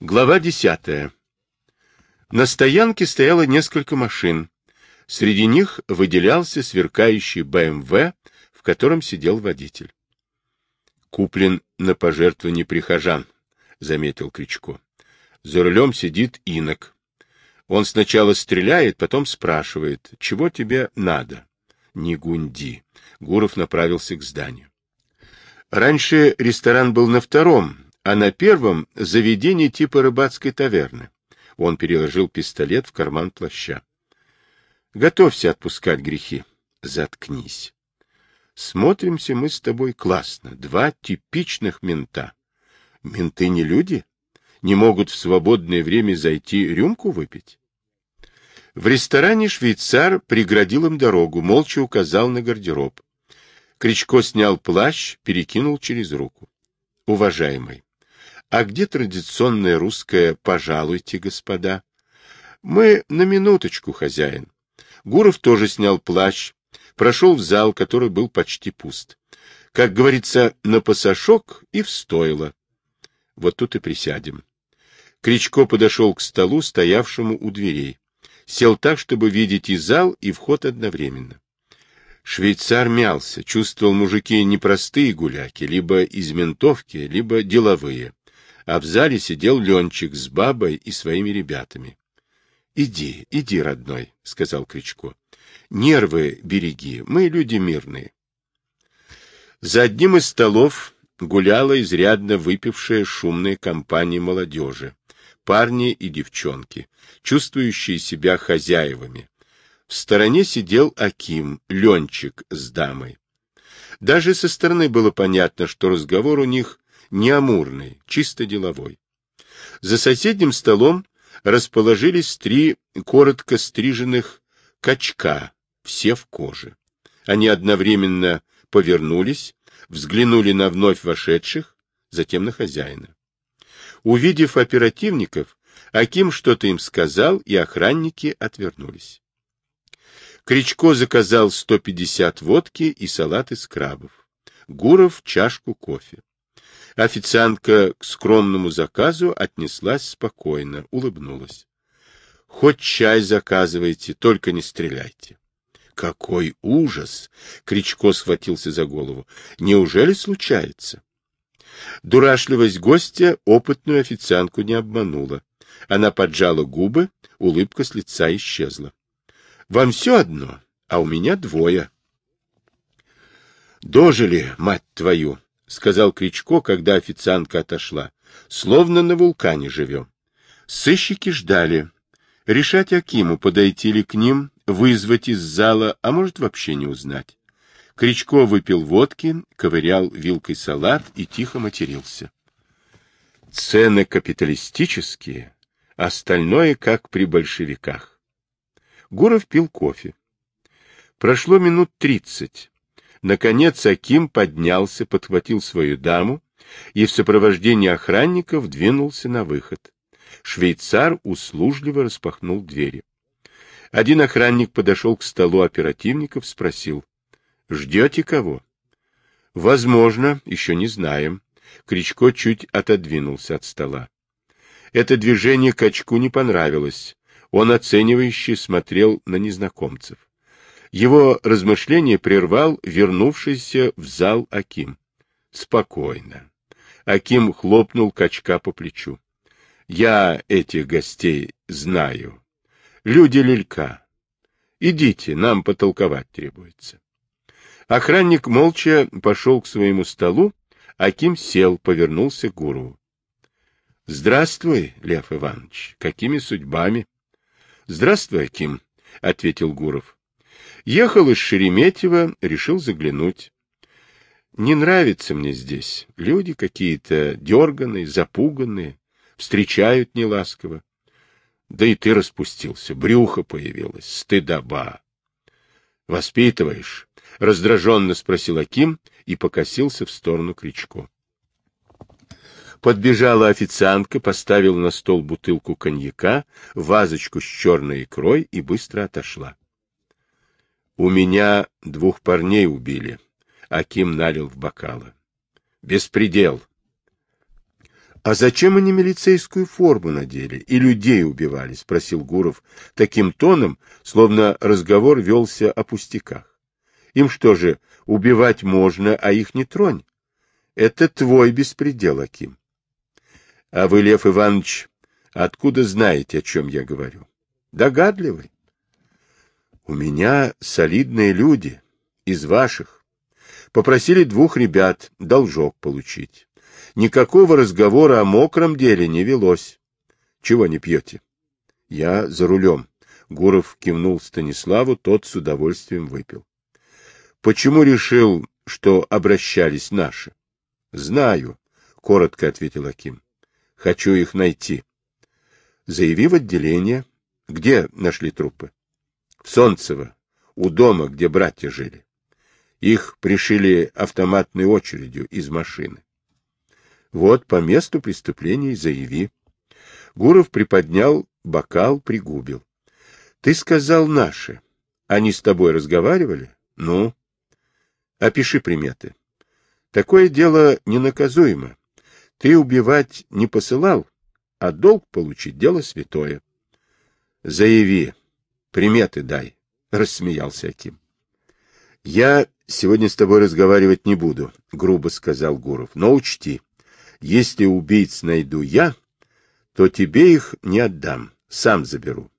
Глава десятая. На стоянке стояло несколько машин. Среди них выделялся сверкающий БМВ, в котором сидел водитель. Куплен на пожертвование прихожан, — заметил Кричко. За рулем сидит инок. Он сначала стреляет, потом спрашивает, чего тебе надо. Не гунди. Гуров направился к зданию. Раньше ресторан был на втором, а на первом — заведение типа рыбацкой таверны. Он переложил пистолет в карман плаща. — Готовься отпускать грехи. Заткнись. Смотримся мы с тобой классно. Два типичных мента. Менты не люди? Не могут в свободное время зайти рюмку выпить? В ресторане швейцар преградил им дорогу, молча указал на гардероб. Кричко снял плащ, перекинул через руку. — Уважаемый, а где традиционное русское «пожалуйте, господа»? Мы на минуточку, хозяин. Гуров тоже снял плащ, прошел в зал, который был почти пуст. Как говорится, на пасашок и в стойло. Вот тут и присядем. Кричко подошел к столу, стоявшему у дверей. Сел так, чтобы видеть и зал, и вход одновременно. Швейцар мялся, чувствовал мужики непростые гуляки, либо из ментовки, либо деловые а в зале сидел Ленчик с бабой и своими ребятами. — Иди, иди, родной, — сказал Кричко. — Нервы береги, мы люди мирные. За одним из столов гуляла изрядно выпившая шумная компания молодежи, парни и девчонки, чувствующие себя хозяевами. В стороне сидел Аким, Ленчик с дамой. Даже со стороны было понятно, что разговор у них не амурный, чисто деловой. За соседним столом расположились три коротко стриженных качка, все в коже. Они одновременно повернулись, взглянули на вновь вошедших, затем на хозяина. Увидев оперативников, Аким что-то им сказал, и охранники отвернулись. Кричко заказал 150 водки и салат из крабов. Гуров — чашку кофе. Официантка к скромному заказу отнеслась спокойно, улыбнулась. — Хоть чай заказывайте, только не стреляйте. — Какой ужас! — Кричко схватился за голову. — Неужели случается? Дурашливость гостя опытную официантку не обманула. Она поджала губы, улыбка с лица исчезла. — Вам все одно, а у меня двое. — Дожили, мать твою! — сказал Кричко, когда официантка отошла. — Словно на вулкане живем. Сыщики ждали. Решать Акиму, подойти ли к ним, вызвать из зала, а может вообще не узнать. Кричко выпил водки, ковырял вилкой салат и тихо матерился. Цены капиталистические, остальное как при большевиках. Гуров пил кофе. Прошло минут тридцать. Наконец Аким поднялся, подхватил свою даму и в сопровождении охранников двинулся на выход. Швейцар услужливо распахнул двери. Один охранник подошел к столу оперативников, спросил. — Ждете кого? — Возможно, еще не знаем. Кричко чуть отодвинулся от стола. Это движение качку не понравилось. Он оценивающе смотрел на незнакомцев. Его размышление прервал вернувшийся в зал Аким. Спокойно. Аким хлопнул качка по плечу. Я этих гостей знаю. Люди лелька. Идите, нам потолковать требуется. Охранник молча пошел к своему столу, Аким сел, повернулся к гуру. — Здравствуй, Лев Иванович. Какими судьбами? — Здравствуй, Аким, — ответил Гуров. Ехал из Шереметьево, решил заглянуть. Не нравится мне здесь. Люди какие-то дерганые, запуганные, встречают неласково. Да и ты распустился, брюхо появилось, стыдоба. — Воспитываешь? — раздраженно спросил Аким и покосился в сторону Кричко. Подбежала официантка, поставила на стол бутылку коньяка, вазочку с черной икрой и быстро отошла. У меня двух парней убили. Аким налил в бокалы. Беспредел. А зачем они милицейскую форму надели и людей убивали? — спросил Гуров таким тоном, словно разговор велся о пустяках. Им что же, убивать можно, а их не тронь? Это твой беспредел, Аким. А вы, Лев Иванович, откуда знаете, о чем я говорю? Догадливый. У меня солидные люди, из ваших. Попросили двух ребят должок получить. Никакого разговора о мокром деле не велось. Чего не пьете? Я за рулем. Гуров кивнул Станиславу, тот с удовольствием выпил. Почему решил, что обращались наши? Знаю, коротко ответил Аким. Хочу их найти. Заяви в отделение. Где нашли трупы? В Солнцево, у дома, где братья жили. Их пришили автоматной очередью из машины. Вот по месту преступления заяви. Гуров приподнял бокал, пригубил. Ты сказал наши. Они с тобой разговаривали? Ну? Опиши приметы. Такое дело ненаказуемо. Ты убивать не посылал, а долг получить — дело святое. Заяви, приметы дай, — рассмеялся Аким. Я сегодня с тобой разговаривать не буду, — грубо сказал Гуров, — но учти, если убийц найду я, то тебе их не отдам, сам заберу.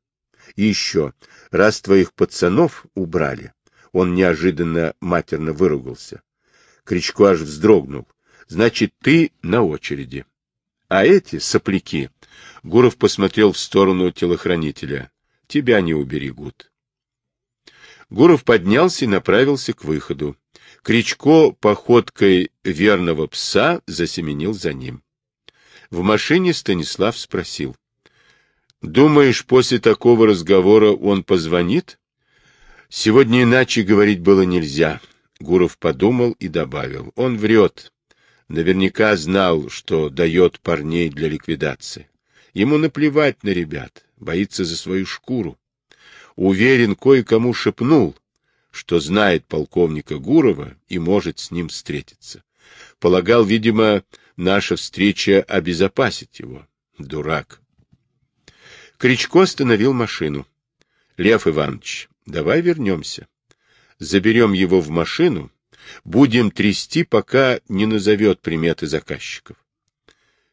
И еще, раз твоих пацанов убрали, он неожиданно матерно выругался. Кричко аж вздрогнул. Значит, ты на очереди. А эти сопляки... Гуров посмотрел в сторону телохранителя. Тебя не уберегут. Гуров поднялся и направился к выходу. Кричко походкой верного пса засеменил за ним. В машине Станислав спросил. — Думаешь, после такого разговора он позвонит? Сегодня иначе говорить было нельзя. Гуров подумал и добавил. Он врет. Наверняка знал, что дает парней для ликвидации. Ему наплевать на ребят, боится за свою шкуру. Уверен, кое-кому шепнул, что знает полковника Гурова и может с ним встретиться. Полагал, видимо, наша встреча обезопасит его. Дурак. Кричко остановил машину. — Лев Иванович, давай вернемся. Заберем его в машину, будем трясти, пока не назовет приметы заказчиков.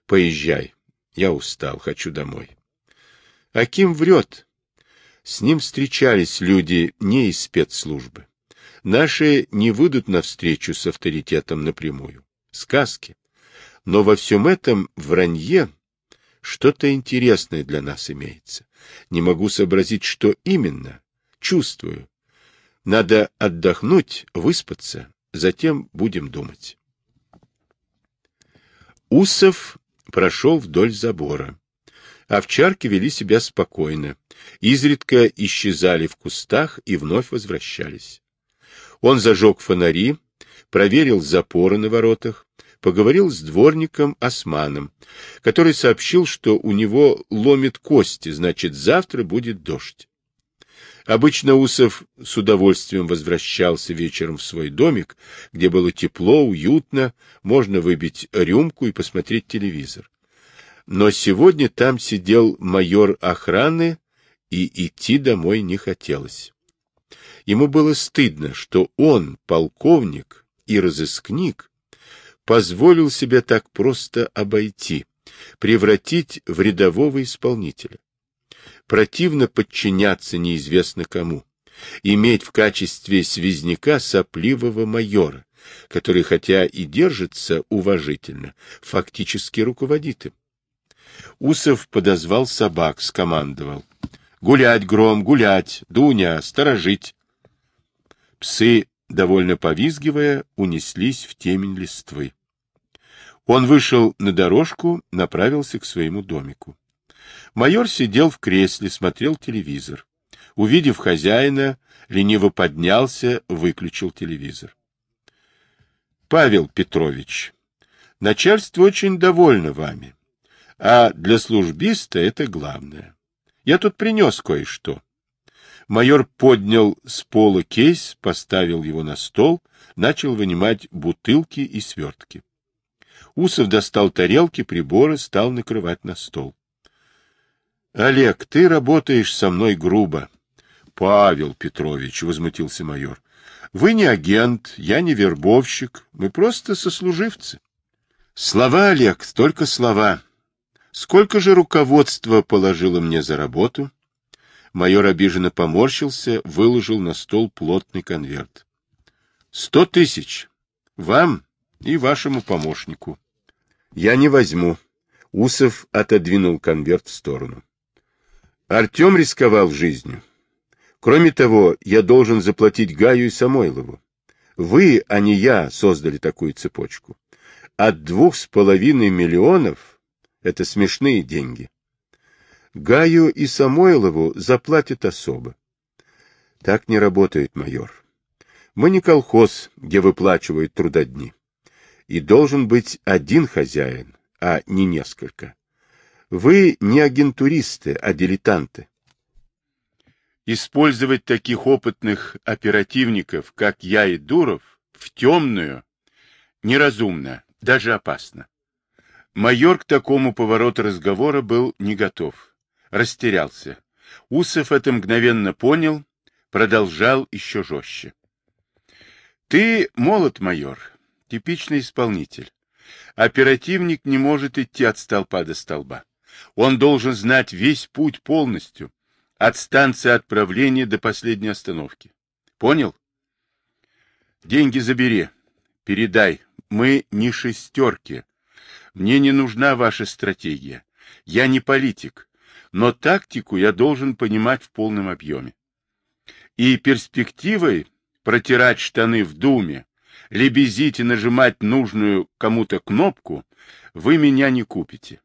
Поезжай. Я устал, хочу домой. Аким врет. С ним встречались люди не из спецслужбы. Наши не выйдут навстречу с авторитетом напрямую. Сказки. Но во всем этом вранье что-то интересное для нас имеется. Не могу сообразить, что именно. Чувствую. Надо отдохнуть, выспаться, затем будем думать. Усов прошел вдоль забора. Овчарки вели себя спокойно, изредка исчезали в кустах и вновь возвращались. Он зажег фонари, проверил запоры на воротах, поговорил с дворником Османом, который сообщил, что у него ломит кости, значит, завтра будет дождь. Обычно Усов с удовольствием возвращался вечером в свой домик, где было тепло, уютно, можно выбить рюмку и посмотреть телевизор но сегодня там сидел майор охраны, и идти домой не хотелось. Ему было стыдно, что он, полковник и разыскник, позволил себя так просто обойти, превратить в рядового исполнителя. Противно подчиняться неизвестно кому, иметь в качестве связняка сопливого майора, который, хотя и держится уважительно, фактически руководит им. Усов подозвал собак, скомандовал. — Гулять, Гром, гулять! Дуня, сторожить! Псы, довольно повизгивая, унеслись в темень листвы. Он вышел на дорожку, направился к своему домику. Майор сидел в кресле, смотрел телевизор. Увидев хозяина, лениво поднялся, выключил телевизор. — Павел Петрович, начальство очень довольно вами. А для службиста это главное. Я тут принес кое-что. Майор поднял с пола кейс, поставил его на стол, начал вынимать бутылки и свертки. Усов достал тарелки, приборы, стал накрывать на стол. — Олег, ты работаешь со мной грубо. — Павел Петрович, — возмутился майор, — вы не агент, я не вербовщик, мы просто сослуживцы. — Слова, Олег, только слова. Сколько же руководство положило мне за работу? Майор обиженно поморщился, выложил на стол плотный конверт. — Сто тысяч. Вам и вашему помощнику. Я не возьму. Усов отодвинул конверт в сторону. Артем рисковал жизнью. Кроме того, я должен заплатить Гаю и Самойлову. Вы, а не я, создали такую цепочку. От двух с половиной миллионов — это смешные деньги. Гаю и Самойлову заплатят особо. Так не работает, майор. Мы не колхоз, где выплачивают трудодни и должен быть один хозяин, а не несколько. Вы не агентуристы, а дилетанты. Использовать таких опытных оперативников, как я и Дуров, в темную, неразумно, даже опасно. Майор к такому повороту разговора был не готов, растерялся. Усов это мгновенно понял, продолжал еще жестче. Ты молод, майор, Типичный исполнитель. Оперативник не может идти от столпа до столба. Он должен знать весь путь полностью, от станции отправления до последней остановки. Понял? Деньги забери, передай. Мы не шестерки. Мне не нужна ваша стратегия. Я не политик, но тактику я должен понимать в полном объеме. И перспективой протирать штаны в думе, лебезить и нажимать нужную кому-то кнопку, вы меня не купите.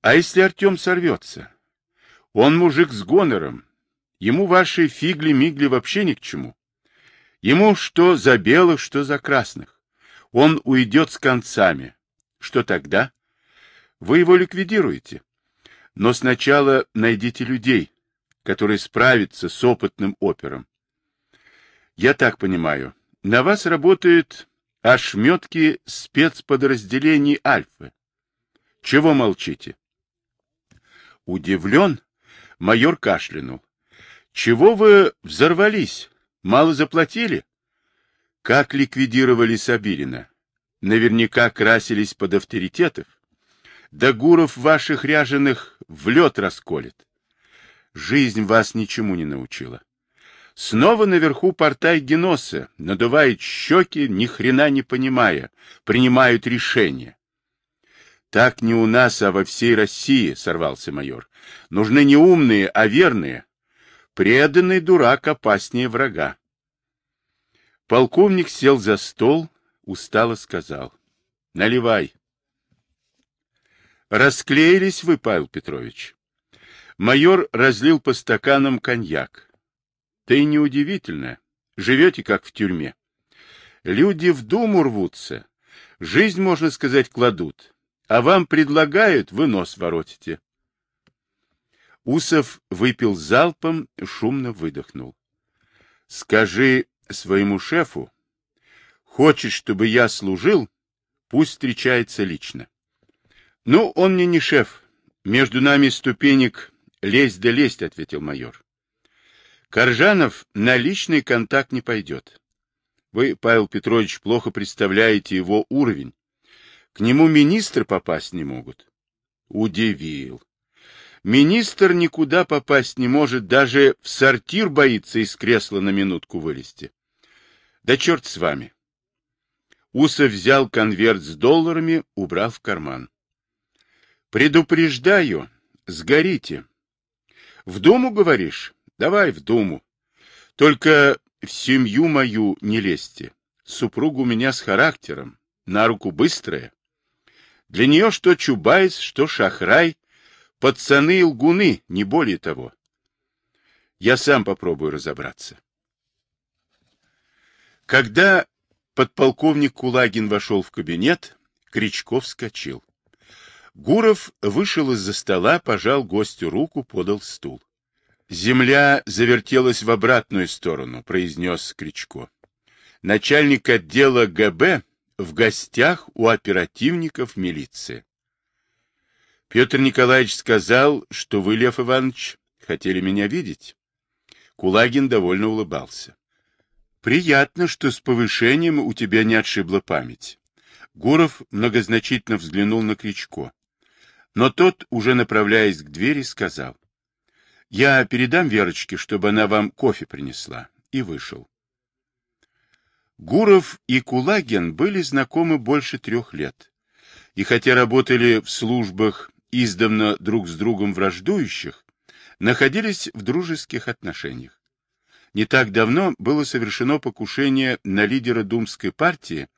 А если Артем сорвется? Он мужик с гонором. Ему ваши фигли-мигли вообще ни к чему. Ему что за белых, что за красных. Он уйдет с концами. Что тогда? Вы его ликвидируете. Но сначала найдите людей, которые справятся с опытным опером. Я так понимаю, на вас работают ошметки спецподразделений Альфы. Чего молчите? Удивлен, майор кашлянул. Чего вы взорвались? Мало заплатили? Как ликвидировали Сабирина? Наверняка красились под авторитетов. Да Гуров ваших ряженых в лед расколет. Жизнь вас ничему не научила. Снова наверху портай Геноса, надувает щеки, ни хрена не понимая, принимают решения. Так не у нас, а во всей России, сорвался майор. Нужны не умные, а верные. Преданный дурак опаснее врага. Полковник сел за стол, устало сказал. Наливай. Расклеились вы, Павел Петрович. Майор разлил по стаканам коньяк. И неудивительно. Живете как в тюрьме. Люди в думу рвутся. Жизнь, можно сказать, кладут. А вам предлагают, вы нос воротите. Усов выпил залпом, шумно выдохнул. Скажи своему шефу, хочет, чтобы я служил, пусть встречается лично. Ну, он мне не шеф. Между нами ступенек лезть да лезть, ответил майор. Коржанов на личный контакт не пойдет. Вы, Павел Петрович, плохо представляете его уровень. К нему министры попасть не могут. Удивил. Министр никуда попасть не может, даже в сортир боится из кресла на минутку вылезти. Да черт с вами. Усов взял конверт с долларами, убрал в карман. Предупреждаю, сгорите. В Думу, говоришь? Давай в Думу. Только в семью мою не лезьте. Супруга у меня с характером, на руку быстрая. Для нее что Чубайс, что Шахрай, пацаны и лгуны, не более того. Я сам попробую разобраться. Когда подполковник Кулагин вошел в кабинет, Кричков вскочил. Гуров вышел из-за стола, пожал гостю руку, подал стул. Земля завертелась в обратную сторону, произнес Кричко. Начальник отдела ГБ в гостях у оперативников милиции. Петр Николаевич сказал, что вы, Лев Иванович, хотели меня видеть. Кулагин довольно улыбался. Приятно, что с повышением у тебя не отшибла память. Гуров многозначительно взглянул на Кричко. Но тот, уже направляясь к двери, сказал. Я передам Верочке, чтобы она вам кофе принесла. И вышел. Гуров и Кулагин были знакомы больше трех лет. И хотя работали в службах, издавна друг с другом враждующих, находились в дружеских отношениях. Не так давно было совершено покушение на лидера Думской партии,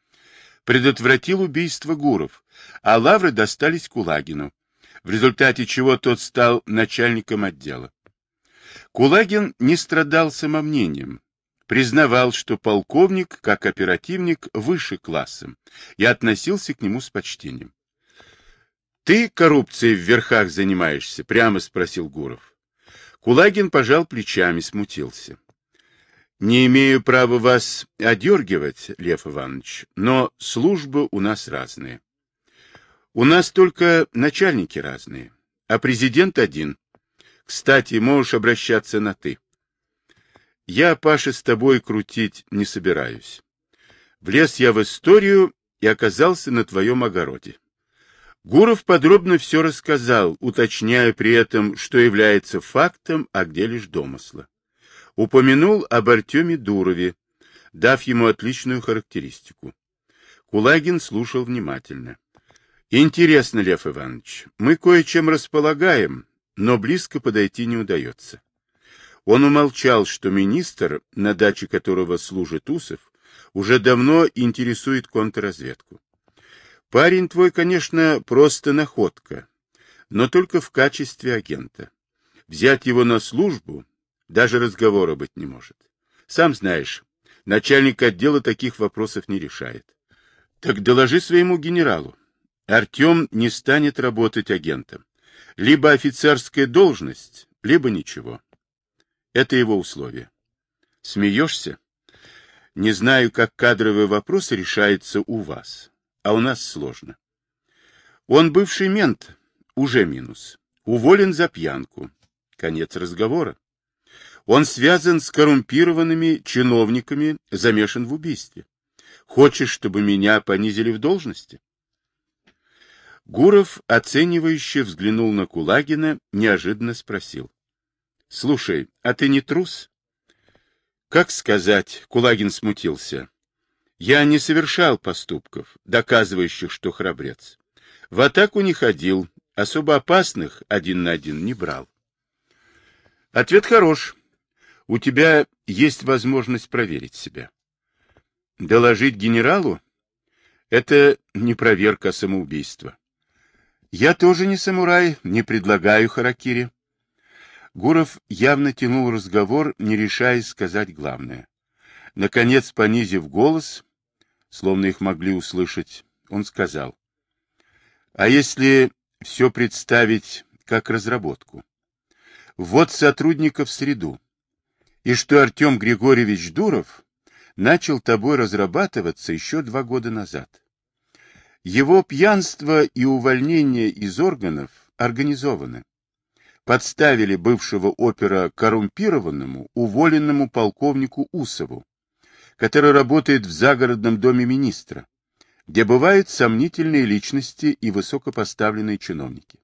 предотвратил убийство Гуров, а лавры достались Кулагину, в результате чего тот стал начальником отдела. Кулагин не страдал самомнением, признавал, что полковник, как оперативник, выше классом, и относился к нему с почтением. — Ты коррупцией в верхах занимаешься? — прямо спросил Гуров. Кулагин пожал плечами, смутился. — Не имею права вас одергивать, Лев Иванович, но службы у нас разные. У нас только начальники разные, а президент один. Кстати, можешь обращаться на «ты». Я, Паша, с тобой крутить не собираюсь. Влез я в историю и оказался на твоем огороде. Гуров подробно все рассказал, уточняя при этом, что является фактом, а где лишь домысла. Упомянул об Артеме Дурове, дав ему отличную характеристику. Кулагин слушал внимательно. Интересно, Лев Иванович, мы кое-чем располагаем, но близко подойти не удается. Он умолчал, что министр, на даче которого служит Усов, уже давно интересует контрразведку. Парень твой, конечно, просто находка, но только в качестве агента. Взять его на службу даже разговора быть не может. Сам знаешь, начальник отдела таких вопросов не решает. Так доложи своему генералу. Артем не станет работать агентом. Либо офицерская должность, либо ничего. Это его условие. Смеешься? Не знаю, как кадровый вопрос решается у вас, а у нас сложно. Он бывший мент, уже минус. Уволен за пьянку. Конец разговора. Он связан с коррумпированными чиновниками, замешан в убийстве. Хочешь, чтобы меня понизили в должности? Гуров, оценивающе взглянул на Кулагина, неожиданно спросил. — Слушай, а ты не трус? — Как сказать, — Кулагин смутился. — Я не совершал поступков, доказывающих, что храбрец. В атаку не ходил, особо опасных один на один не брал. Ответ хорош. У тебя есть возможность проверить себя. Доложить генералу? Это не проверка, а самоубийство. Я тоже не самурай, не предлагаю харакири. Гуров явно тянул разговор, не решаясь сказать главное. Наконец, понизив голос, словно их могли услышать, он сказал. А если все представить как разработку? Вот сотрудников в среду. И что Артем Григорьевич Дуров начал тобой разрабатываться еще два года назад. Его пьянство и увольнение из органов организованы. Подставили бывшего опера коррумпированному, уволенному полковнику Усову, который работает в загородном доме министра, где бывают сомнительные личности и высокопоставленные чиновники.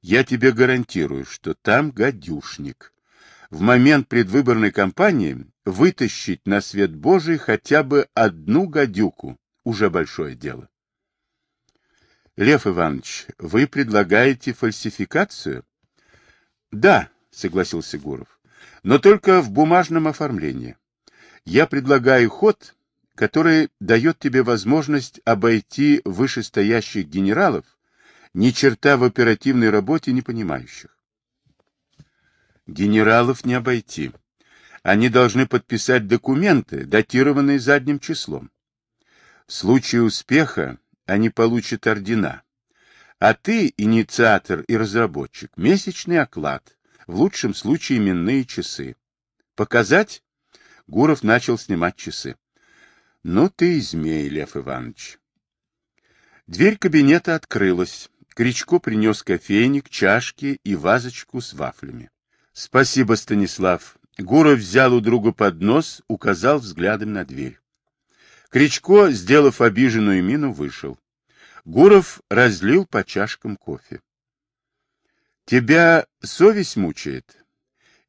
Я тебе гарантирую, что там гадюшник. В момент предвыборной кампании вытащить на свет Божий хотя бы одну гадюку уже большое дело. Лев Иванович, вы предлагаете фальсификацию? Да, согласился Гуров, но только в бумажном оформлении. Я предлагаю ход, который дает тебе возможность обойти вышестоящих генералов, ни черта в оперативной работе не понимающих. Генералов не обойти. Они должны подписать документы, датированные задним числом. В случае успеха они получат ордена. А ты, инициатор и разработчик, месячный оклад, в лучшем случае именные часы. Показать? Гуров начал снимать часы. Ну ты и змей, Лев Иванович. Дверь кабинета открылась. Кричко принес кофейник, чашки и вазочку с вафлями. — Спасибо, Станислав. Гуров взял у друга поднос, указал взглядом на дверь. Кричко, сделав обиженную мину, вышел. Гуров разлил по чашкам кофе. — Тебя совесть мучает?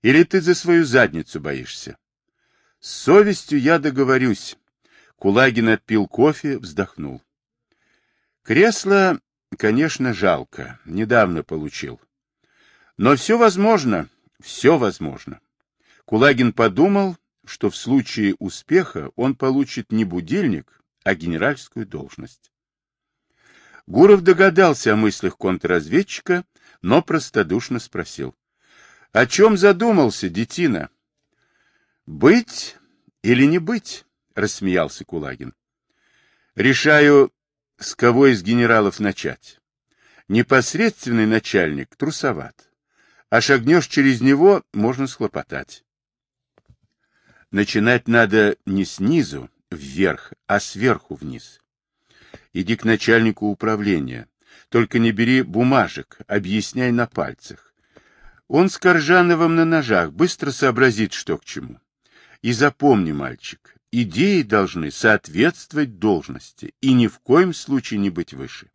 Или ты за свою задницу боишься? — С совестью я договорюсь. Кулагин отпил кофе, вздохнул. — Кресло, конечно, жалко. Недавно получил. Но все возможно. Все возможно. Кулагин подумал, что в случае успеха он получит не будильник, а генеральскую должность. Гуров догадался о мыслях контрразведчика, но простодушно спросил. — О чем задумался, детина? — Быть или не быть? — рассмеялся Кулагин. — Решаю, с кого из генералов начать. Непосредственный начальник трусоват, а шагнешь через него, можно схлопотать. Начинать надо не снизу вверх, а сверху вниз. Иди к начальнику управления. Только не бери бумажек, объясняй на пальцах. Он с Коржановым на ножах быстро сообразит, что к чему. И запомни, мальчик, идеи должны соответствовать должности и ни в коем случае не быть выше.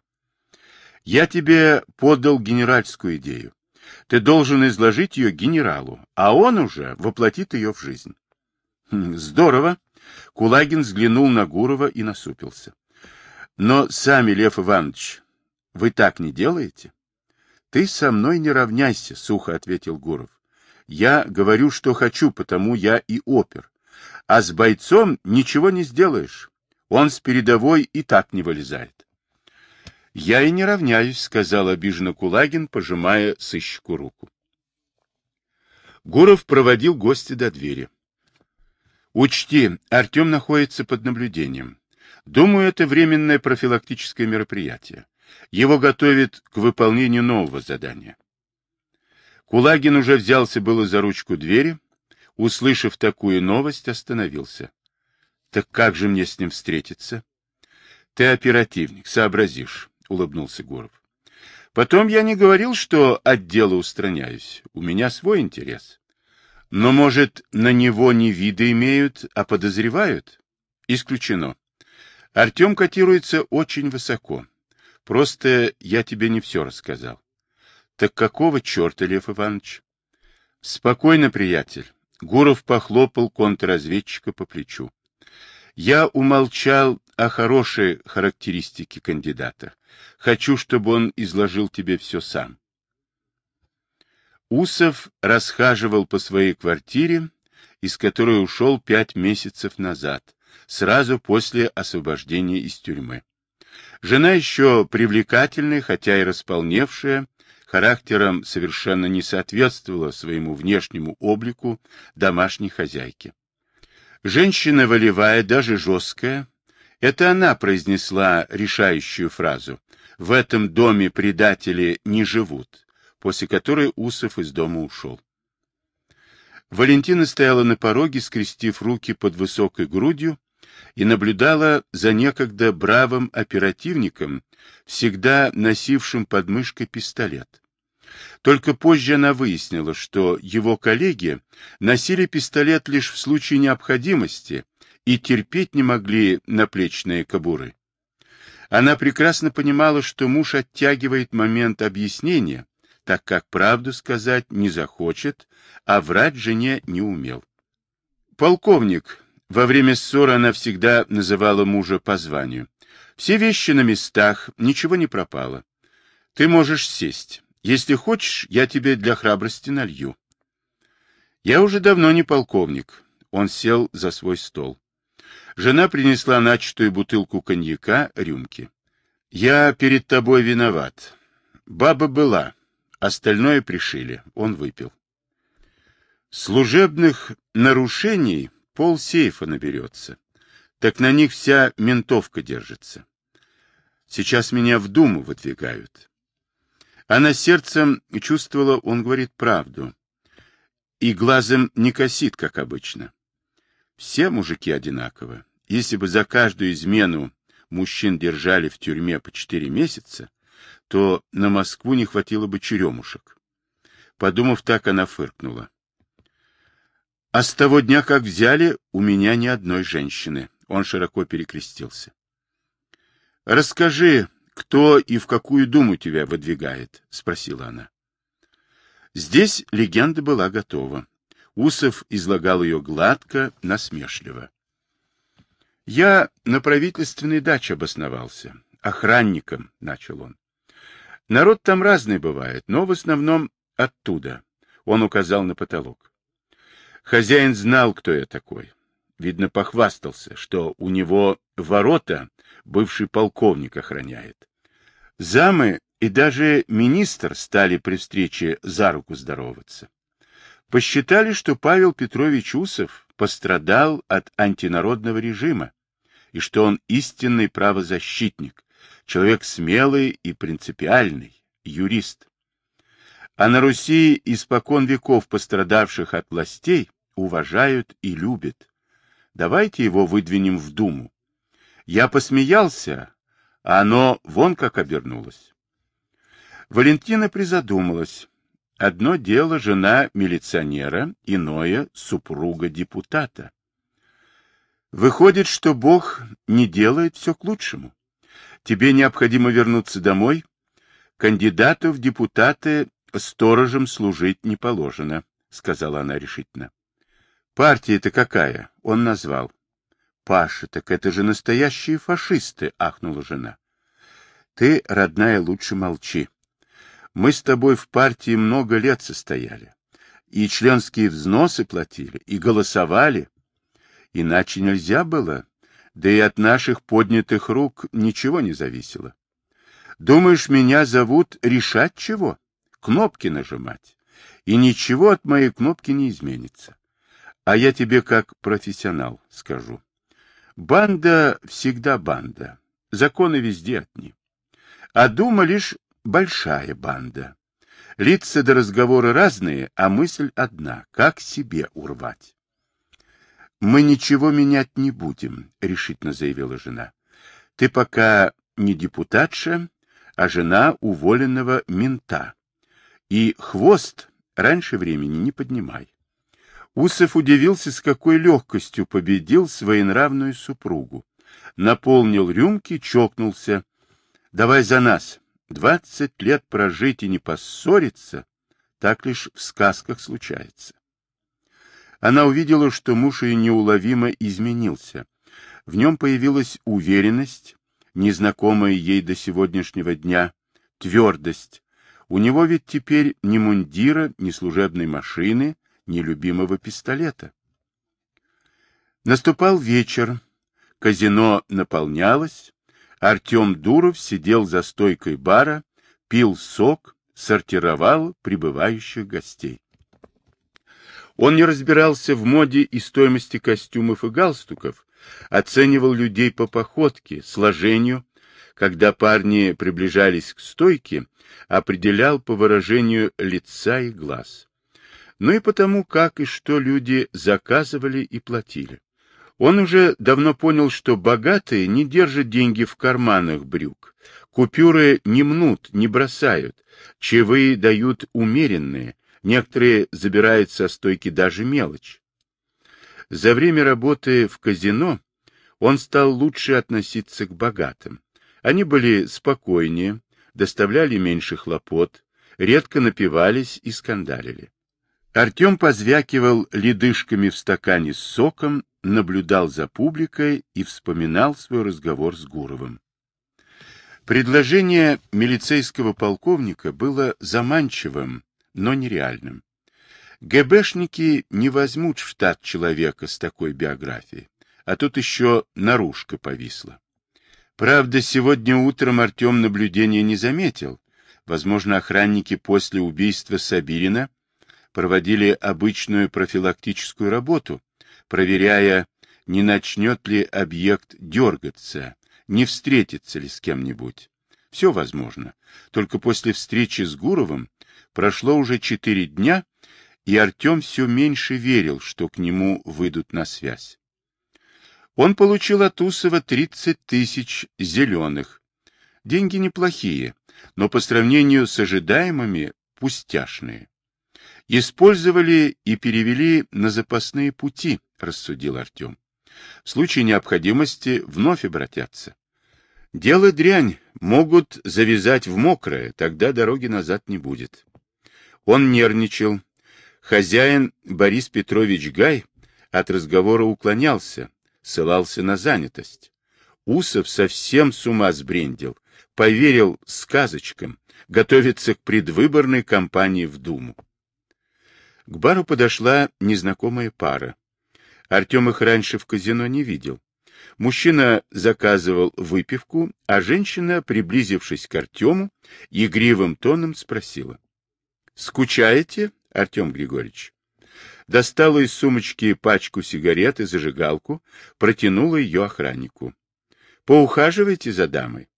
Я тебе подал генеральскую идею. Ты должен изложить ее генералу, а он уже воплотит ее в жизнь. Хм, здорово. Кулагин взглянул на Гурова и насупился. Но сами, Лев Иванович, вы так не делаете? Ты со мной не равняйся, сухо ответил Гуров. Я говорю, что хочу, потому я и опер. А с бойцом ничего не сделаешь. Он с передовой и так не вылезает. Я и не равняюсь, сказал обиженно Кулагин, пожимая сыщику руку. Гуров проводил гостя до двери. Учти, Артем находится под наблюдением. Думаю, это временное профилактическое мероприятие. Его готовят к выполнению нового задания. Кулагин уже взялся было за ручку двери, услышав такую новость, остановился. Так как же мне с ним встретиться? Ты оперативник, сообразишь, улыбнулся Гуров. Потом я не говорил, что от дела устраняюсь. У меня свой интерес. Но, может, на него не виды имеют, а подозревают? Исключено. Артем котируется очень высоко. Просто я тебе не все рассказал. Так какого черта, Лев Иванович? Спокойно, приятель. Гуров похлопал контрразведчика по плечу. Я умолчал о хорошей характеристике кандидата. Хочу, чтобы он изложил тебе все сам. Усов расхаживал по своей квартире, из которой ушел пять месяцев назад, сразу после освобождения из тюрьмы. Жена еще привлекательная, хотя и располневшая, характером совершенно не соответствовала своему внешнему облику домашней хозяйки. Женщина волевая, даже жесткая, это она произнесла решающую фразу «В этом доме предатели не живут», после которой Усов из дома ушел. Валентина стояла на пороге, скрестив руки под высокой грудью, и наблюдала за некогда бравым оперативником, всегда носившим под мышкой пистолет. Только позже она выяснила, что его коллеги носили пистолет лишь в случае необходимости и терпеть не могли наплечные кобуры. Она прекрасно понимала, что муж оттягивает момент объяснения, так как правду сказать не захочет, а врать жене не умел. Полковник, во время ссоры она всегда называла мужа по званию. Все вещи на местах, ничего не пропало. Ты можешь сесть. Если хочешь, я тебе для храбрости налью. Я уже давно не полковник. Он сел за свой стол. Жена принесла начатую бутылку коньяка, рюмки. Я перед тобой виноват. Баба была. Остальное пришили. Он выпил. Служебных нарушений пол сейфа наберется. Так на них вся ментовка держится. Сейчас меня в Думу выдвигают. Она сердцем чувствовала, он говорит правду. И глазом не косит, как обычно. Все мужики одинаковы. если бы за каждую измену мужчин держали в тюрьме по четыре месяца, то на Москву не хватило бы черемушек. Подумав так, она фыркнула. А с того дня, как взяли, у меня ни одной женщины. Он широко перекрестился. Расскажи, кто и в какую думу тебя выдвигает? Спросила она. Здесь легенда была готова. Усов излагал ее гладко, насмешливо. Я на правительственной даче обосновался. Охранником, — начал он. Народ там разный бывает, но в основном оттуда. Он указал на потолок. Хозяин знал, кто я такой. Видно, похвастался, что у него ворота бывший полковник охраняет. Замы и даже министр стали при встрече за руку здороваться. Посчитали, что Павел Петрович Усов пострадал от антинародного режима, и что он истинный правозащитник, человек смелый и принципиальный, юрист. А на Руси испокон веков пострадавших от властей уважают и любят. Давайте его выдвинем в Думу. Я посмеялся, а оно вон как обернулось. Валентина призадумалась. Одно дело жена милиционера, иное — супруга депутата. Выходит, что Бог не делает все к лучшему. Тебе необходимо вернуться домой. Кандидату в депутаты сторожем служить не положено, — сказала она решительно. — Партия-то какая? — он назвал. — Паша, так это же настоящие фашисты, — ахнула жена. — Ты, родная, лучше молчи. Мы с тобой в партии много лет состояли. И членские взносы платили, и голосовали. Иначе нельзя было, да и от наших поднятых рук ничего не зависело. Думаешь, меня зовут решать чего? кнопки нажимать, и ничего от моей кнопки не изменится. А я тебе как профессионал скажу. Банда всегда банда, законы везде одни. А дума лишь большая банда. Лица до разговора разные, а мысль одна — как себе урвать. «Мы ничего менять не будем», — решительно заявила жена. «Ты пока не депутатша, а жена уволенного мента. И хвост раньше времени не поднимай. Усов удивился, с какой легкостью победил своенравную супругу. Наполнил рюмки, чокнулся. Давай за нас. Двадцать лет прожить и не поссориться, так лишь в сказках случается. Она увидела, что муж ее неуловимо изменился. В нем появилась уверенность, незнакомая ей до сегодняшнего дня, твердость, у него ведь теперь ни мундира, ни служебной машины, ни любимого пистолета. Наступал вечер, казино наполнялось, Артем Дуров сидел за стойкой бара, пил сок, сортировал прибывающих гостей. Он не разбирался в моде и стоимости костюмов и галстуков, оценивал людей по походке, сложению, когда парни приближались к стойке, определял по выражению лица и глаз. Ну и потому, как и что люди заказывали и платили. Он уже давно понял, что богатые не держат деньги в карманах брюк, купюры не мнут, не бросают, чаевые дают умеренные, некоторые забирают со стойки даже мелочь. За время работы в казино он стал лучше относиться к богатым. Они были спокойнее, доставляли меньше хлопот, редко напивались и скандалили. Артем позвякивал ледышками в стакане с соком, наблюдал за публикой и вспоминал свой разговор с Гуровым. Предложение милицейского полковника было заманчивым, но нереальным. ГБшники не возьмут в штат человека с такой биографией, а тут еще наружка повисла. Правда, сегодня утром Артем наблюдения не заметил. Возможно, охранники после убийства Сабирина проводили обычную профилактическую работу, проверяя, не начнет ли объект дергаться, не встретится ли с кем-нибудь. Все возможно. Только после встречи с Гуровым прошло уже четыре дня, и Артем все меньше верил, что к нему выйдут на связь. Он получил от Усова 30 тысяч зеленых. Деньги неплохие, но по сравнению с ожидаемыми пустяшные. Использовали и перевели на запасные пути, рассудил Артем. В случае необходимости вновь обратятся. Дело дрянь, могут завязать в мокрое, тогда дороги назад не будет. Он нервничал. Хозяин Борис Петрович Гай от разговора уклонялся, ссылался на занятость. Усов совсем с ума сбрендил, поверил сказочкам, готовится к предвыборной кампании в Думу. К бару подошла незнакомая пара. Артем их раньше в казино не видел. Мужчина заказывал выпивку, а женщина, приблизившись к Артему, игривым тоном спросила. — Скучаете, Артем Григорьевич? Достала из сумочки пачку сигарет и зажигалку, протянула ее охраннику. — Поухаживайте за дамой.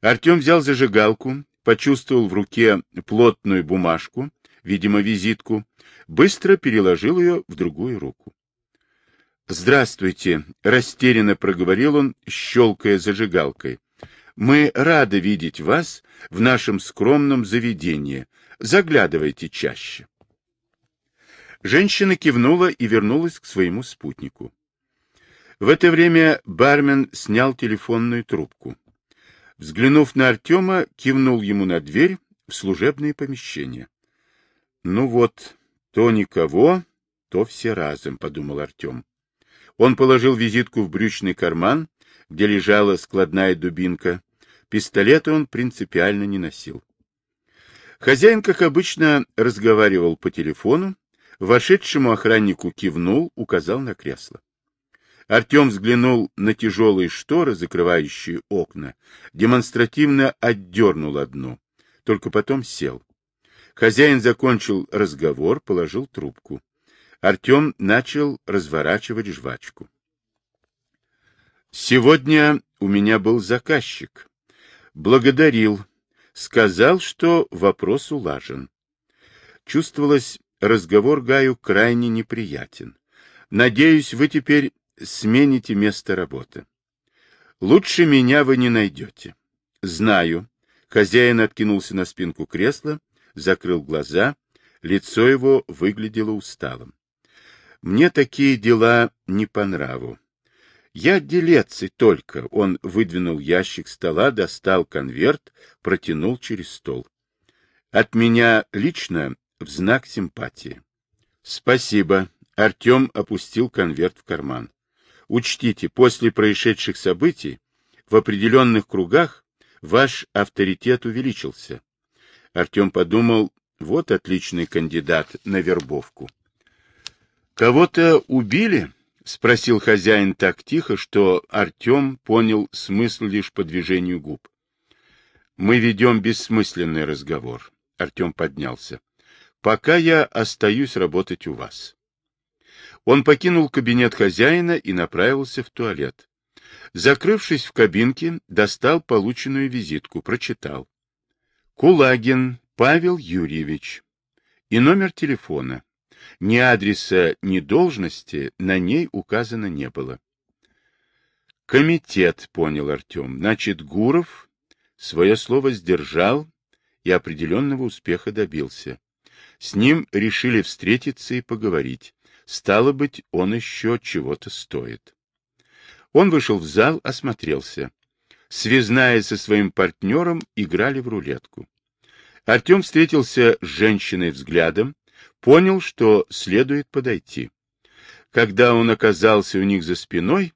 Артем взял зажигалку, почувствовал в руке плотную бумажку, видимо, визитку, быстро переложил ее в другую руку. «Здравствуйте», — растерянно проговорил он, щелкая зажигалкой. «Мы рады видеть вас в нашем скромном заведении. Заглядывайте чаще». Женщина кивнула и вернулась к своему спутнику. В это время бармен снял телефонную трубку. Взглянув на Артема, кивнул ему на дверь в служебное помещение. «Ну вот, то никого, то все разом», — подумал Артем. Он положил визитку в брючный карман, где лежала складная дубинка. Пистолета он принципиально не носил. Хозяин, как обычно, разговаривал по телефону, вошедшему охраннику кивнул, указал на кресло. Артем взглянул на тяжелые шторы, закрывающие окна, демонстративно отдернул одну, только потом сел. Хозяин закончил разговор, положил трубку. Артем начал разворачивать жвачку. Сегодня у меня был заказчик. Благодарил. Сказал, что вопрос улажен. Чувствовалось, разговор Гаю крайне неприятен. Надеюсь, вы теперь смените место работы. Лучше меня вы не найдете. Знаю. Хозяин откинулся на спинку кресла, закрыл глаза, лицо его выглядело усталым. Мне такие дела не по нраву. Я делец и только. Он выдвинул ящик стола, достал конверт, протянул через стол. От меня лично в знак симпатии. Спасибо. Артем опустил конверт в карман. Учтите, после происшедших событий в определенных кругах ваш авторитет увеличился. Артем подумал, вот отличный кандидат на вербовку. «Кого-то убили?» — спросил хозяин так тихо, что Артем понял смысл лишь по движению губ. «Мы ведем бессмысленный разговор», — Артем поднялся. «Пока я остаюсь работать у вас». Он покинул кабинет хозяина и направился в туалет. Закрывшись в кабинке, достал полученную визитку, прочитал. Кулагин Павел Юрьевич. И номер телефона. Ни адреса, ни должности на ней указано не было. Комитет, понял Артем. Значит, Гуров свое слово сдержал и определенного успеха добился. С ним решили встретиться и поговорить. Стало быть, он еще чего-то стоит. Он вышел в зал, осмотрелся. Связная со своим партнером играли в рулетку. Артем встретился с женщиной взглядом, понял, что следует подойти. Когда он оказался у них за спиной,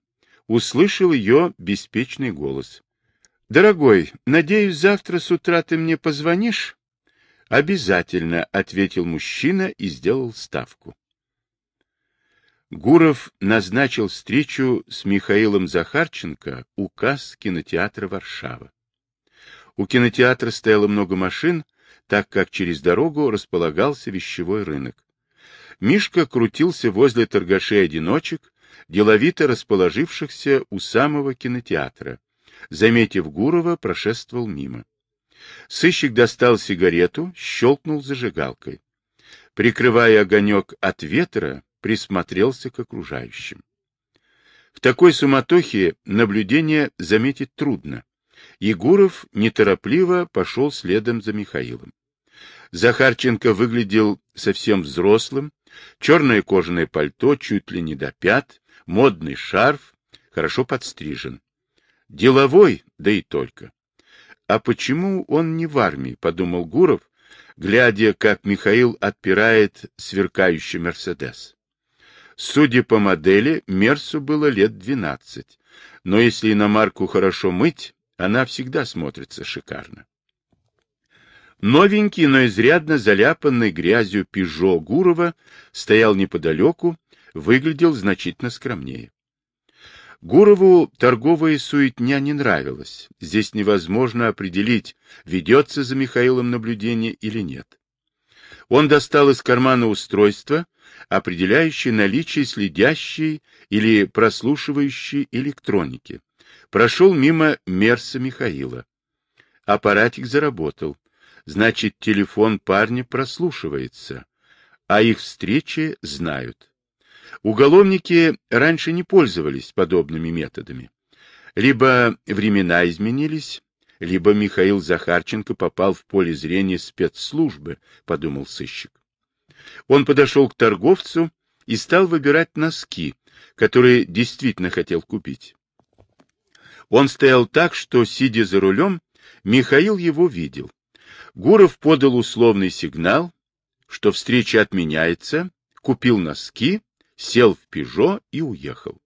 услышал ее беспечный голос. — Дорогой, надеюсь, завтра с утра ты мне позвонишь? — Обязательно, — ответил мужчина и сделал ставку. Гуров назначил встречу с Михаилом Захарченко у касс кинотеатра «Варшава». У кинотеатра стояло много машин, так как через дорогу располагался вещевой рынок. Мишка крутился возле торгашей-одиночек, деловито расположившихся у самого кинотеатра. Заметив Гурова, прошествовал мимо. Сыщик достал сигарету, щелкнул зажигалкой. Прикрывая огонек от ветра, присмотрелся к окружающим. В такой суматохе наблюдение заметить трудно. Егоров неторопливо пошел следом за Михаилом. Захарченко выглядел совсем взрослым, черное кожаное пальто чуть ли не до пят, модный шарф, хорошо подстрижен. Деловой, да и только. А почему он не в армии, подумал Гуров, глядя, как Михаил отпирает сверкающий Мерседес. Судя по модели, Мерсу было лет двенадцать, но если иномарку хорошо мыть, она всегда смотрится шикарно. Новенький, но изрядно заляпанный грязью Пежо Гурова стоял неподалеку, выглядел значительно скромнее. Гурову торговая суетня не нравилась. Здесь невозможно определить, ведется за Михаилом наблюдение или нет. Он достал из кармана устройство, определяющее наличие следящей или прослушивающей электроники. Прошел мимо Мерса Михаила. Аппаратик заработал. Значит, телефон парня прослушивается, а их встречи знают. Уголовники раньше не пользовались подобными методами. Либо времена изменились, либо Михаил Захарченко попал в поле зрения спецслужбы, подумал сыщик. Он подошел к торговцу и стал выбирать носки, которые действительно хотел купить. Он стоял так, что, сидя за рулем, Михаил его видел. Гуров подал условный сигнал, что встреча отменяется, купил носки, сел в «Пежо» и уехал.